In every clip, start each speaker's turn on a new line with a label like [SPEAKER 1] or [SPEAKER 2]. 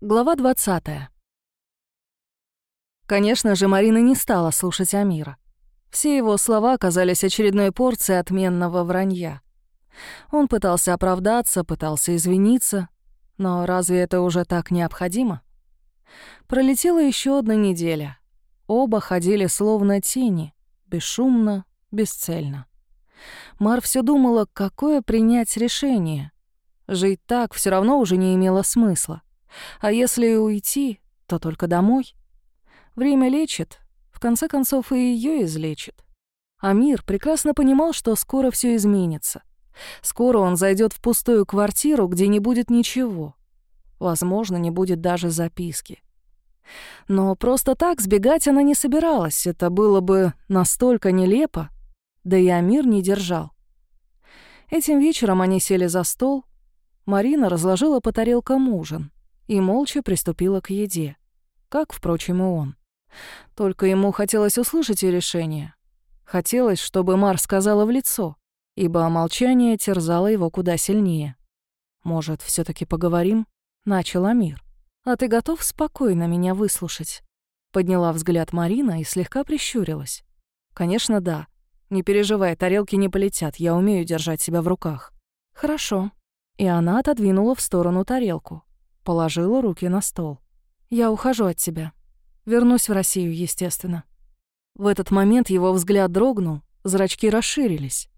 [SPEAKER 1] Глава 20. Конечно же, Марина не стала слушать Амира. Все его слова оказались очередной порцией отменного вранья. Он пытался оправдаться, пытался извиниться, но разве это уже так необходимо? Пролетела еще одна неделя. Оба ходили словно тени, бесшумно, бесцельно. Мар все думала, какое принять решение. Жить так все равно уже не имело смысла. А если уйти, то только домой. Время лечит, в конце концов и ее излечит. Амир прекрасно понимал, что скоро все изменится. Скоро он зайдет в пустую квартиру, где не будет ничего. Возможно, не будет даже записки. Но просто так сбегать она не собиралась, это было бы настолько нелепо, да и Амир не держал. Этим вечером они сели за стол, Марина разложила по тарелкам ужин и молча приступила к еде, как, впрочем, и он. Только ему хотелось услышать ее решение. Хотелось, чтобы Мар сказала в лицо, ибо молчание терзало его куда сильнее. «Может, все таки поговорим?» — начал Амир. «А ты готов спокойно меня выслушать?» Подняла взгляд Марина и слегка прищурилась. «Конечно, да. Не переживай, тарелки не полетят, я умею держать себя в руках». «Хорошо». И она отодвинула в сторону тарелку. Положила руки на стол. «Я ухожу от тебя. Вернусь в Россию, естественно». В этот момент его взгляд дрогнул, зрачки расширились.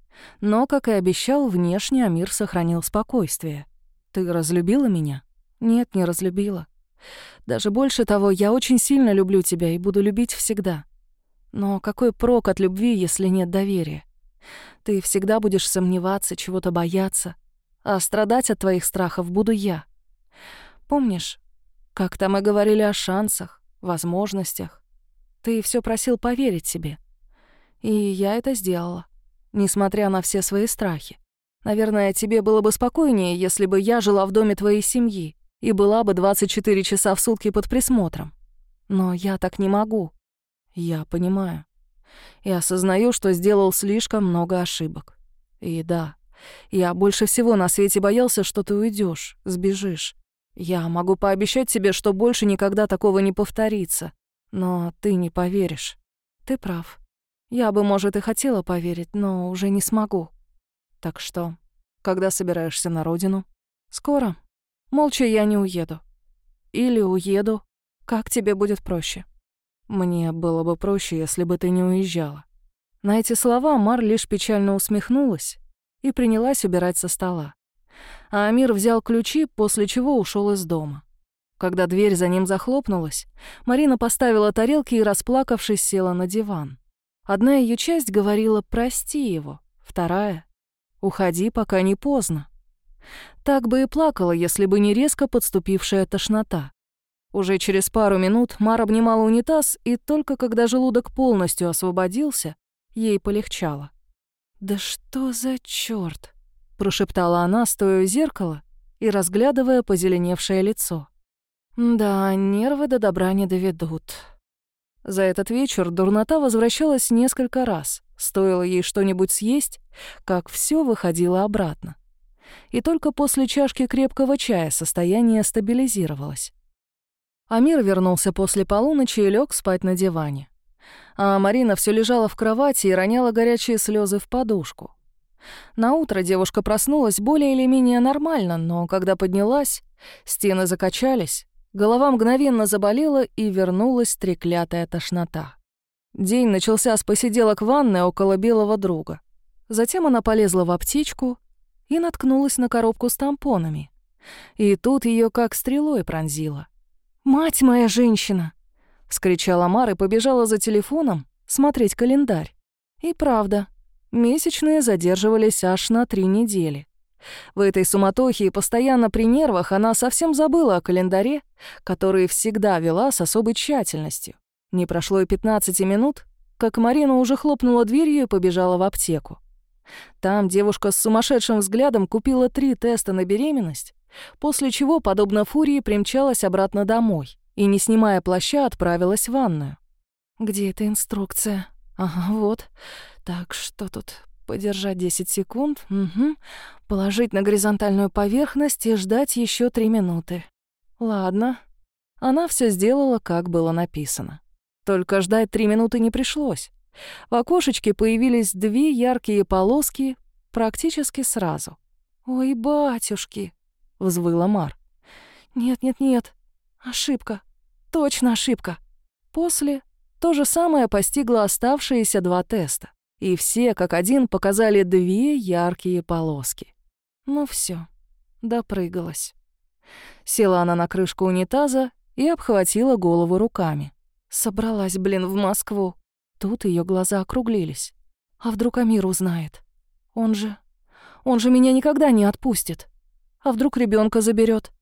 [SPEAKER 1] Но, как и обещал, внешне Амир сохранил спокойствие. «Ты разлюбила меня?» «Нет, не разлюбила. Даже больше того, я очень сильно люблю тебя и буду любить всегда. Но какой прок от любви, если нет доверия? Ты всегда будешь сомневаться, чего-то бояться, а страдать от твоих страхов буду я. Помнишь, как-то мы говорили о шансах, возможностях? Ты все просил поверить себе. И я это сделала, несмотря на все свои страхи. Наверное, тебе было бы спокойнее, если бы я жила в доме твоей семьи и была бы 24 часа в сутки под присмотром. Но я так не могу. Я понимаю. И осознаю, что сделал слишком много ошибок. И да, я больше всего на свете боялся, что ты уйдешь, сбежишь. Я могу пообещать тебе, что больше никогда такого не повторится. Но ты не поверишь. Ты прав. Я бы, может, и хотела поверить, но уже не смогу. Так что, когда собираешься на родину? Скоро. Молча я не уеду. Или уеду. Как тебе будет проще? Мне было бы проще, если бы ты не уезжала. На эти слова Мар лишь печально усмехнулась и принялась убирать со стола. А Амир взял ключи, после чего ушел из дома. Когда дверь за ним захлопнулась, Марина поставила тарелки и, расплакавшись, села на диван. Одна ее часть говорила «прости его», вторая «уходи, пока не поздно». Так бы и плакала, если бы не резко подступившая тошнота. Уже через пару минут Мар обнимала унитаз, и только когда желудок полностью освободился, ей полегчало. «Да что за чёрт?» — прошептала она, стоя у зеркала и разглядывая позеленевшее лицо. «Да, нервы до добра не доведут». За этот вечер дурнота возвращалась несколько раз. Стоило ей что-нибудь съесть, как все выходило обратно и только после чашки крепкого чая состояние стабилизировалось. Амир вернулся после полуночи и лег спать на диване. А Марина все лежала в кровати и роняла горячие слезы в подушку. На утро девушка проснулась более или менее нормально, но когда поднялась, стены закачались, голова мгновенно заболела и вернулась треклятая тошнота. День начался с посиделок в ванной около белого друга. Затем она полезла в аптечку и наткнулась на коробку с тампонами. И тут ее как стрелой пронзило. «Мать моя женщина!» — вскричала Мар и побежала за телефоном смотреть календарь. И правда, месячные задерживались аж на три недели. В этой суматохе и постоянно при нервах она совсем забыла о календаре, который всегда вела с особой тщательностью. Не прошло и 15 минут, как Марина уже хлопнула дверью и побежала в аптеку. Там девушка с сумасшедшим взглядом купила три теста на беременность, после чего, подобно фурии, примчалась обратно домой и, не снимая плаща, отправилась в ванную. «Где эта инструкция? Ага, вот. Так, что тут? Подержать 10 секунд. Угу. Положить на горизонтальную поверхность и ждать еще 3 минуты. Ладно, Она все сделала, как было написано. Только ждать три минуты не пришлось. В окошечке появились две яркие полоски практически сразу. «Ой, батюшки!» — взвыла Мар. «Нет-нет-нет, ошибка, точно ошибка». После то же самое постигло оставшиеся два теста, и все как один показали две яркие полоски. Ну все, допрыгалась. Села она на крышку унитаза и обхватила голову руками. Собралась, блин, в Москву. Тут ее глаза округлились. А вдруг Амир узнает? Он же... Он же меня никогда не отпустит. А вдруг ребенка заберет,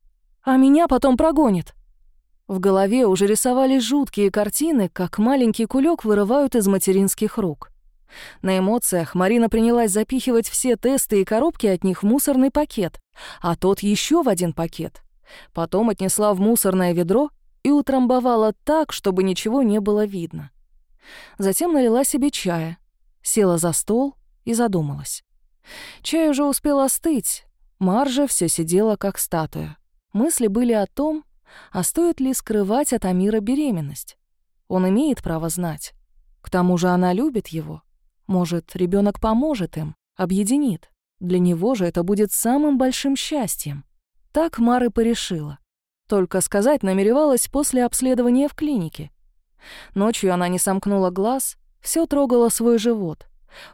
[SPEAKER 1] А меня потом прогонит? В голове уже рисовались жуткие картины, как маленький кулек вырывают из материнских рук. На эмоциях Марина принялась запихивать все тесты и коробки от них в мусорный пакет, а тот еще в один пакет. Потом отнесла в мусорное ведро и утрамбовала так, чтобы ничего не было видно. Затем налила себе чая, села за стол и задумалась. Чай уже успел остыть, Маржа все сидела как статуя. Мысли были о том, а стоит ли скрывать от Амира беременность? Он имеет право знать. К тому же она любит его. Может, ребенок поможет им, объединит. Для него же это будет самым большим счастьем. Так Мара порешила. Только сказать намеревалась после обследования в клинике. Ночью она не сомкнула глаз, все трогала свой живот,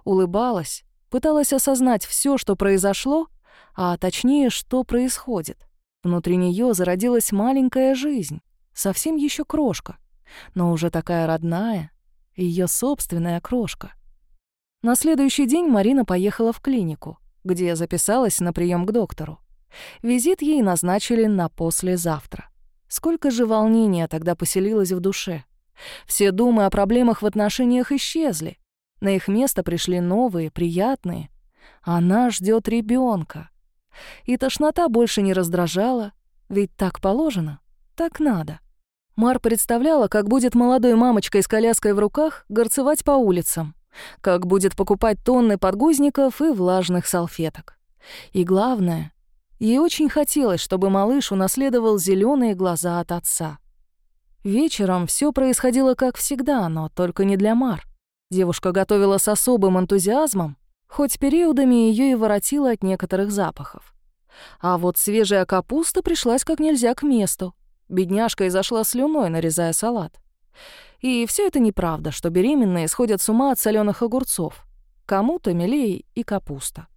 [SPEAKER 1] улыбалась, пыталась осознать все, что произошло, а точнее, что происходит. Внутри нее зародилась маленькая жизнь, совсем еще крошка, но уже такая родная, ее собственная крошка. На следующий день Марина поехала в клинику, где записалась на прием к доктору. Визит ей назначили на послезавтра. Сколько же волнения тогда поселилось в душе. Все думы о проблемах в отношениях исчезли. На их место пришли новые, приятные. Она ждет ребенка. И тошнота больше не раздражала, ведь так положено, так надо. Мар представляла, как будет молодой мамочкой с коляской в руках горцевать по улицам, как будет покупать тонны подгузников и влажных салфеток. И главное, ей очень хотелось, чтобы малыш унаследовал зеленые глаза от отца. Вечером все происходило как всегда, но только не для Мар. Девушка готовила с особым энтузиазмом, хоть периодами ее и воротило от некоторых запахов. А вот свежая капуста пришлась как нельзя к месту. Бедняжка изошла слюной, нарезая салат. И все это неправда, что беременные сходят с ума от соленых огурцов. Кому-то милее и капуста.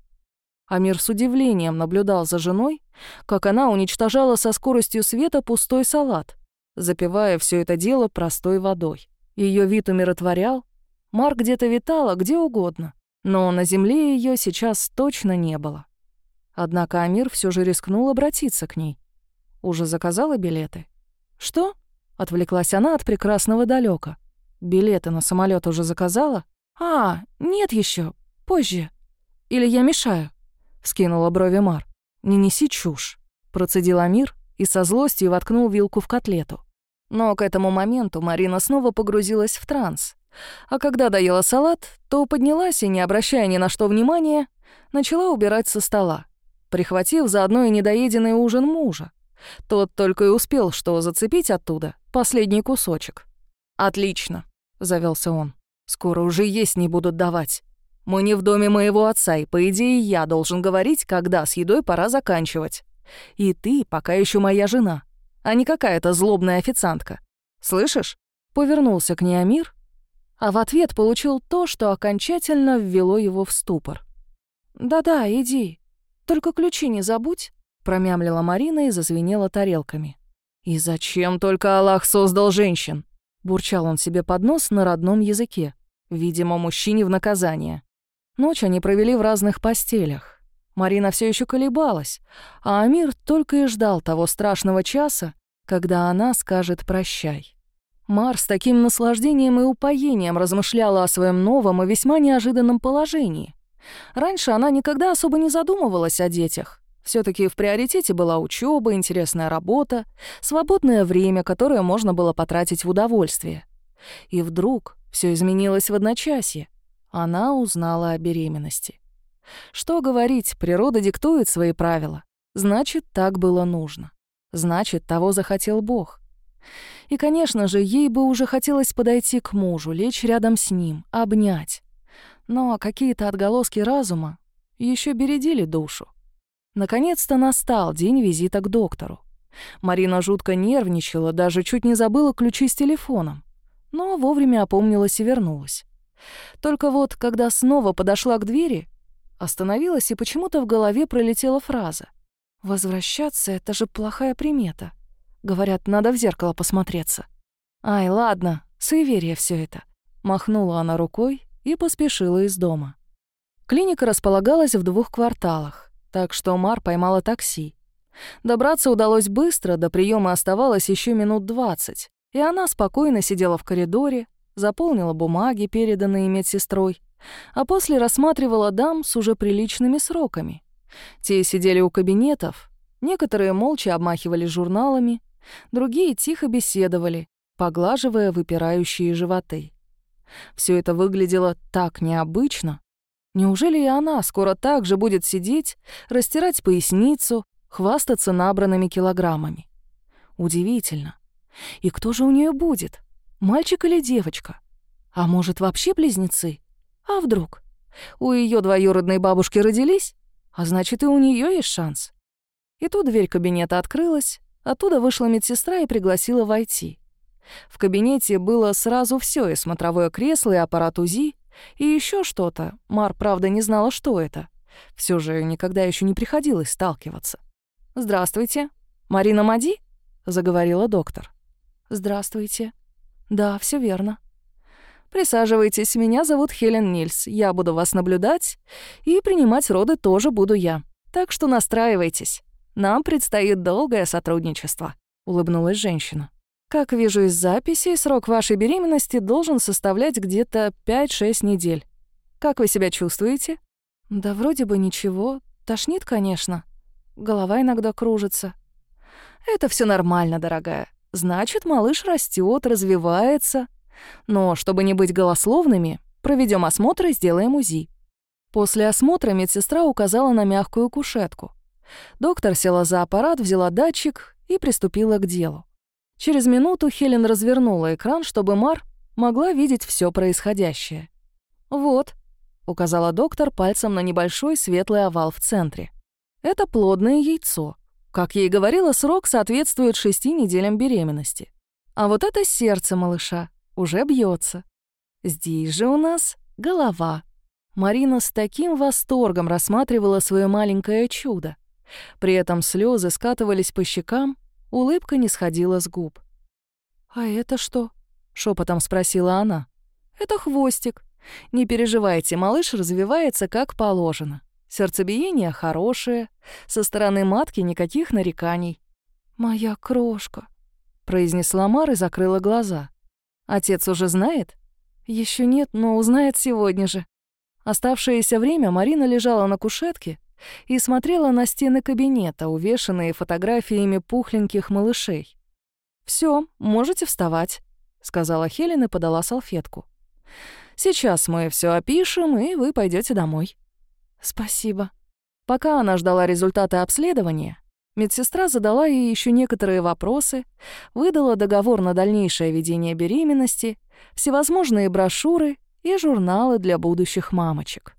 [SPEAKER 1] Амир с удивлением наблюдал за женой, как она уничтожала со скоростью света пустой салат, запивая все это дело простой водой. Ее вид умиротворял, Мар где-то витала, где угодно, но на земле ее сейчас точно не было. Однако Амир все же рискнул обратиться к ней. Уже заказала билеты? Что? Отвлеклась она от прекрасного далека. Билеты на самолет уже заказала? А, нет еще, позже. Или я мешаю? Вскинула брови Мар. Не неси чушь, процедил Амир и со злостью воткнул вилку в котлету. Но к этому моменту Марина снова погрузилась в транс, а когда доела салат, то поднялась и, не обращая ни на что внимания, начала убирать со стола, прихватив заодно и недоеденный ужин мужа. Тот только и успел что зацепить оттуда последний кусочек. «Отлично», — завелся он. «Скоро уже есть не будут давать. Мы не в доме моего отца, и, по идее, я должен говорить, когда с едой пора заканчивать. И ты пока еще моя жена, а не какая-то злобная официантка. Слышишь?» Повернулся к ней Амир, а в ответ получил то, что окончательно ввело его в ступор. «Да-да, иди. Только ключи не забудь», — промямлила Марина и зазвенела тарелками. «И зачем только Аллах создал женщин?» — бурчал он себе под нос на родном языке. Видимо, мужчине в наказание. Ночь они провели в разных постелях. Марина все еще колебалась, а Амир только и ждал того страшного часа, когда она скажет «прощай». Мар с таким наслаждением и упоением размышляла о своем новом и весьма неожиданном положении. Раньше она никогда особо не задумывалась о детях. все таки в приоритете была учеба, интересная работа, свободное время, которое можно было потратить в удовольствие. И вдруг все изменилось в одночасье. Она узнала о беременности. Что говорить, природа диктует свои правила. Значит, так было нужно. Значит, того захотел Бог. И, конечно же, ей бы уже хотелось подойти к мужу, лечь рядом с ним, обнять. Но какие-то отголоски разума еще бередили душу. Наконец-то настал день визита к доктору. Марина жутко нервничала, даже чуть не забыла ключи с телефоном. Но вовремя опомнилась и вернулась. Только вот, когда снова подошла к двери, остановилась, и почему-то в голове пролетела фраза. «Возвращаться — это же плохая примета. Говорят, надо в зеркало посмотреться». «Ай, ладно, суеверие все это». Махнула она рукой и поспешила из дома. Клиника располагалась в двух кварталах, так что Мар поймала такси. Добраться удалось быстро, до приема оставалось еще минут двадцать, и она спокойно сидела в коридоре, заполнила бумаги, переданные медсестрой, а после рассматривала дам с уже приличными сроками. Те сидели у кабинетов, некоторые молча обмахивали журналами, другие тихо беседовали, поглаживая выпирающие животы. Все это выглядело так необычно. Неужели и она скоро так же будет сидеть, растирать поясницу, хвастаться набранными килограммами? Удивительно. И кто же у нее будет? Мальчик или девочка? А может, вообще близнецы? А вдруг? У ее двоюродной бабушки родились? А значит, и у нее есть шанс. И тут дверь кабинета открылась, оттуда вышла медсестра и пригласила войти. В кабинете было сразу все и смотровое кресло, и аппарат УЗИ, и еще что-то. Мар, правда, не знала, что это. Все же никогда еще не приходилось сталкиваться. «Здравствуйте. Марина Мади?» — заговорила доктор. «Здравствуйте», «Да, все верно». «Присаживайтесь, меня зовут Хелен Нильс. Я буду вас наблюдать, и принимать роды тоже буду я. Так что настраивайтесь. Нам предстоит долгое сотрудничество», — улыбнулась женщина. «Как вижу из записи, срок вашей беременности должен составлять где-то 5-6 недель. Как вы себя чувствуете?» «Да вроде бы ничего. Тошнит, конечно. Голова иногда кружится». «Это все нормально, дорогая. Значит, малыш растет, развивается. Но чтобы не быть голословными, проведем осмотр и сделаем УЗИ. После осмотра медсестра указала на мягкую кушетку. Доктор села за аппарат, взяла датчик и приступила к делу. Через минуту Хелен развернула экран, чтобы Мар могла видеть все происходящее. «Вот», — указала доктор пальцем на небольшой светлый овал в центре. «Это плодное яйцо. Как ей говорила, срок соответствует шести неделям беременности. А вот это сердце малыша уже бьется. Здесь же у нас голова. Марина с таким восторгом рассматривала свое маленькое чудо. При этом слезы скатывались по щекам, улыбка не сходила с губ. «А это что?» — шепотом спросила она. «Это хвостик. Не переживайте, малыш развивается как положено. Сердцебиение хорошее, со стороны матки никаких нареканий. «Моя крошка», — произнесла Мар и закрыла глаза. «Отец уже знает?» Еще нет, но узнает сегодня же». Оставшееся время Марина лежала на кушетке и смотрела на стены кабинета, увешанные фотографиями пухленьких малышей. Все, можете вставать», — сказала Хелен и подала салфетку. «Сейчас мы все опишем, и вы пойдете домой». «Спасибо». Пока она ждала результаты обследования, медсестра задала ей еще некоторые вопросы, выдала договор на дальнейшее ведение беременности, всевозможные брошюры и журналы для будущих мамочек.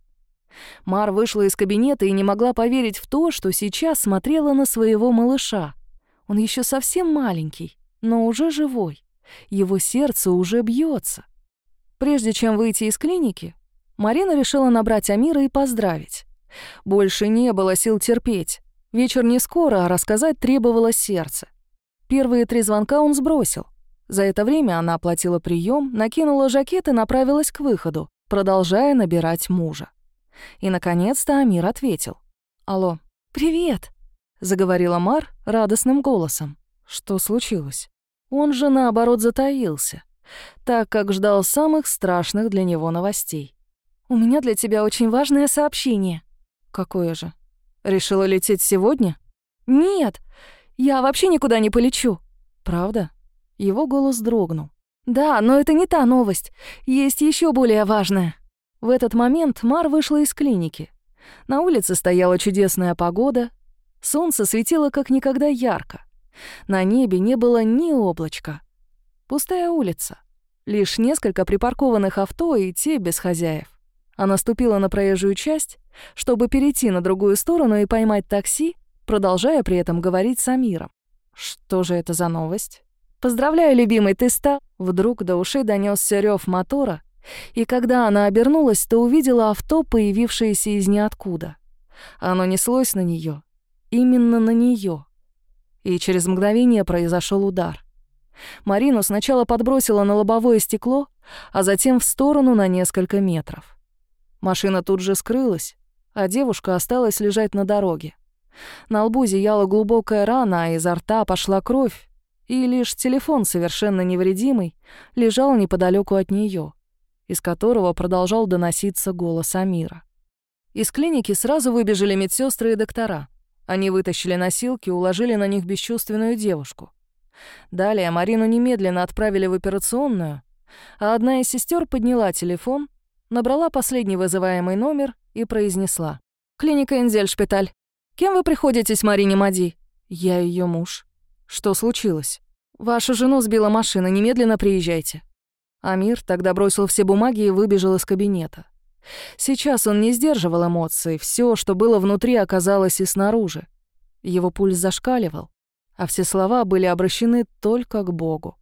[SPEAKER 1] Мар вышла из кабинета и не могла поверить в то, что сейчас смотрела на своего малыша. Он еще совсем маленький, но уже живой. Его сердце уже бьется. Прежде чем выйти из клиники, Марина решила набрать Амира и поздравить. Больше не было сил терпеть. Вечер не скоро, а рассказать требовалось сердце. Первые три звонка он сбросил. За это время она оплатила прием, накинула жакет и направилась к выходу, продолжая набирать мужа. И, наконец-то, Амир ответил. «Алло, привет!» — заговорила Мар радостным голосом. Что случилось? Он же, наоборот, затаился, так как ждал самых страшных для него новостей. «У меня для тебя очень важное сообщение». «Какое же? Решила лететь сегодня?» «Нет, я вообще никуда не полечу». «Правда?» Его голос дрогнул. «Да, но это не та новость. Есть еще более важная». В этот момент Мар вышла из клиники. На улице стояла чудесная погода. Солнце светило как никогда ярко. На небе не было ни облачка. Пустая улица. Лишь несколько припаркованных авто и те без хозяев. Она ступила на проезжую часть, чтобы перейти на другую сторону и поймать такси, продолжая при этом говорить с Амиром. Что же это за новость? «Поздравляю, любимый, ты стал...» Вдруг до ушей донесся рев мотора, и когда она обернулась, то увидела авто, появившееся из ниоткуда. Оно неслось на нее, именно на нее. И через мгновение произошел удар. Марину сначала подбросила на лобовое стекло, а затем в сторону на несколько метров. Машина тут же скрылась, а девушка осталась лежать на дороге. На лбу зияла глубокая рана, а изо рта пошла кровь, и лишь телефон, совершенно невредимый, лежал неподалеку от нее, из которого продолжал доноситься голос Амира. Из клиники сразу выбежали медсестры и доктора. Они вытащили носилки уложили на них бесчувственную девушку. Далее Марину немедленно отправили в операционную, а одна из сестер подняла телефон, набрала последний вызываемый номер и произнесла. «Клиника Инзельшпиталь. Кем вы приходитесь Марине Мади?» «Я ее муж». «Что случилось?» «Вашу жену сбила машина, немедленно приезжайте». Амир тогда бросил все бумаги и выбежал из кабинета. Сейчас он не сдерживал эмоций, все, что было внутри, оказалось и снаружи. Его пульс зашкаливал, а все слова были обращены только к Богу.